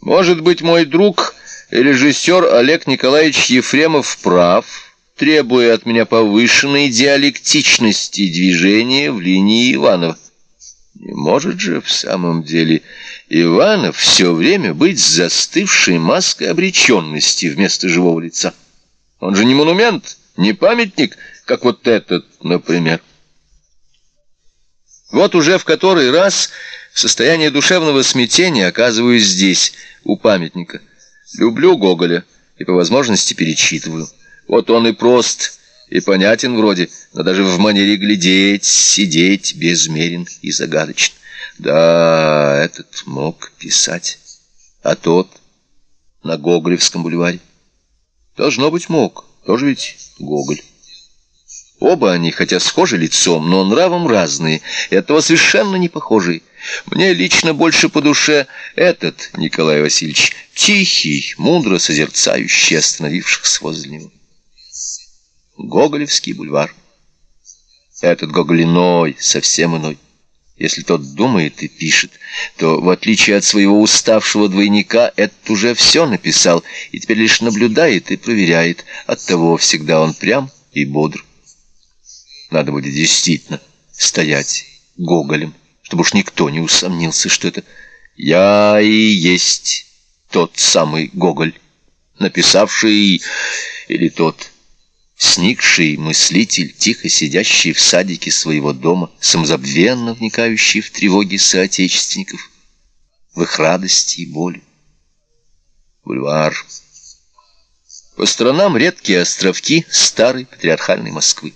Может быть, мой друг, режиссер Олег Николаевич Ефремов прав, требуя от меня повышенной диалектичности движения в линии Иванова. Не может же в самом деле Иванов все время быть застывшей маской обреченности вместо живого лица. Он же не монумент, не памятник, как вот этот, например. Вот уже в который раз в состоянии душевного смятения оказываюсь здесь, у памятника. Люблю Гоголя и по возможности перечитываю. Вот он и прост, и понятен вроде, но даже в манере глядеть, сидеть безмерен и загадочен. Да, этот мог писать, а тот на Гоголевском бульваре. Должно быть мог, тоже ведь Гоголь. Оба они, хотя схожи лицом, но нравом разные, и оттого совершенно не похожие. Мне лично больше по душе этот Николай Васильевич, тихий, мудро созерцающий остановившихся возле него. Гоголевский бульвар. Этот Гоголь иной, совсем иной. Если тот думает и пишет, то, в отличие от своего уставшего двойника, этот уже все написал и теперь лишь наблюдает и проверяет. Оттого всегда он прям и бодр. Надо будет действительно стоять Гоголем, чтобы уж никто не усомнился, что это я и есть тот самый Гоголь, написавший или тот сникший мыслитель, тихо сидящий в садике своего дома, самозабвенно вникающий в тревоги соотечественников, в их радости и боли. Бульвар. По сторонам редкие островки старой патриархальной Москвы.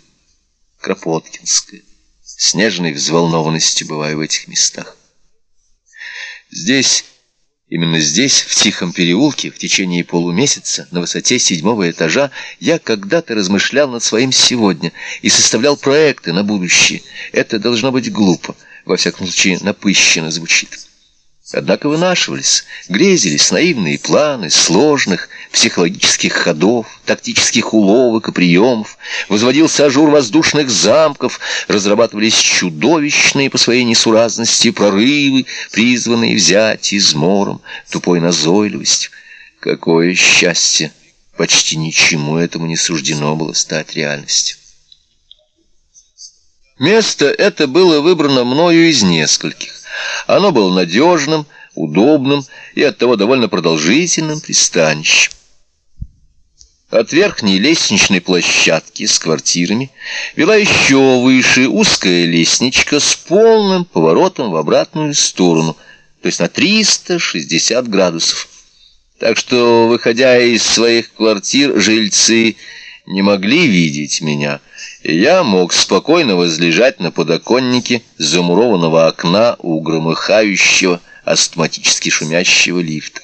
Кропоткинская. Снежной взволнованностью бываю в этих местах. Здесь, именно здесь, в тихом переулке, в течение полумесяца, на высоте седьмого этажа, я когда-то размышлял над своим сегодня и составлял проекты на будущее. Это должно быть глупо, во всяком случае напыщенно звучит. Однако вынашивались, грезились наивные планы сложных психологических ходов, тактических уловок и приемов, возводился ажур воздушных замков, разрабатывались чудовищные по своей несуразности прорывы, призванные взять измором, тупой назойливостью. Какое счастье! Почти ничему этому не суждено было стать реальностью. Место это было выбрано мною из нескольких. Оно было надежным, удобным и оттого довольно продолжительным пристанищем. От верхней лестничной площадки с квартирами вела еще выше узкая лестничка с полным поворотом в обратную сторону, то есть на 360 градусов. Так что, выходя из своих квартир, жильцы не могли видеть меня, я мог спокойно возлежать на подоконнике замурованного окна у громыхающего, астматически шумящего лифта.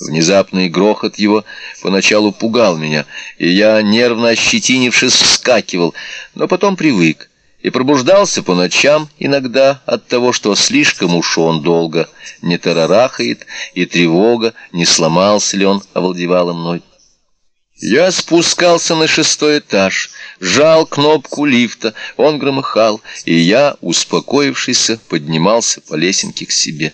Внезапный грохот его поначалу пугал меня, и я, нервно ощетинившись, вскакивал, но потом привык и пробуждался по ночам иногда от того, что слишком уж он долго не тарарахает, и тревога, не сломался ли он, овладевала мной. Я спускался на шестой этаж, жал кнопку лифта, он громыхал, и я, успокоившийся, поднимался по лесенке к себе.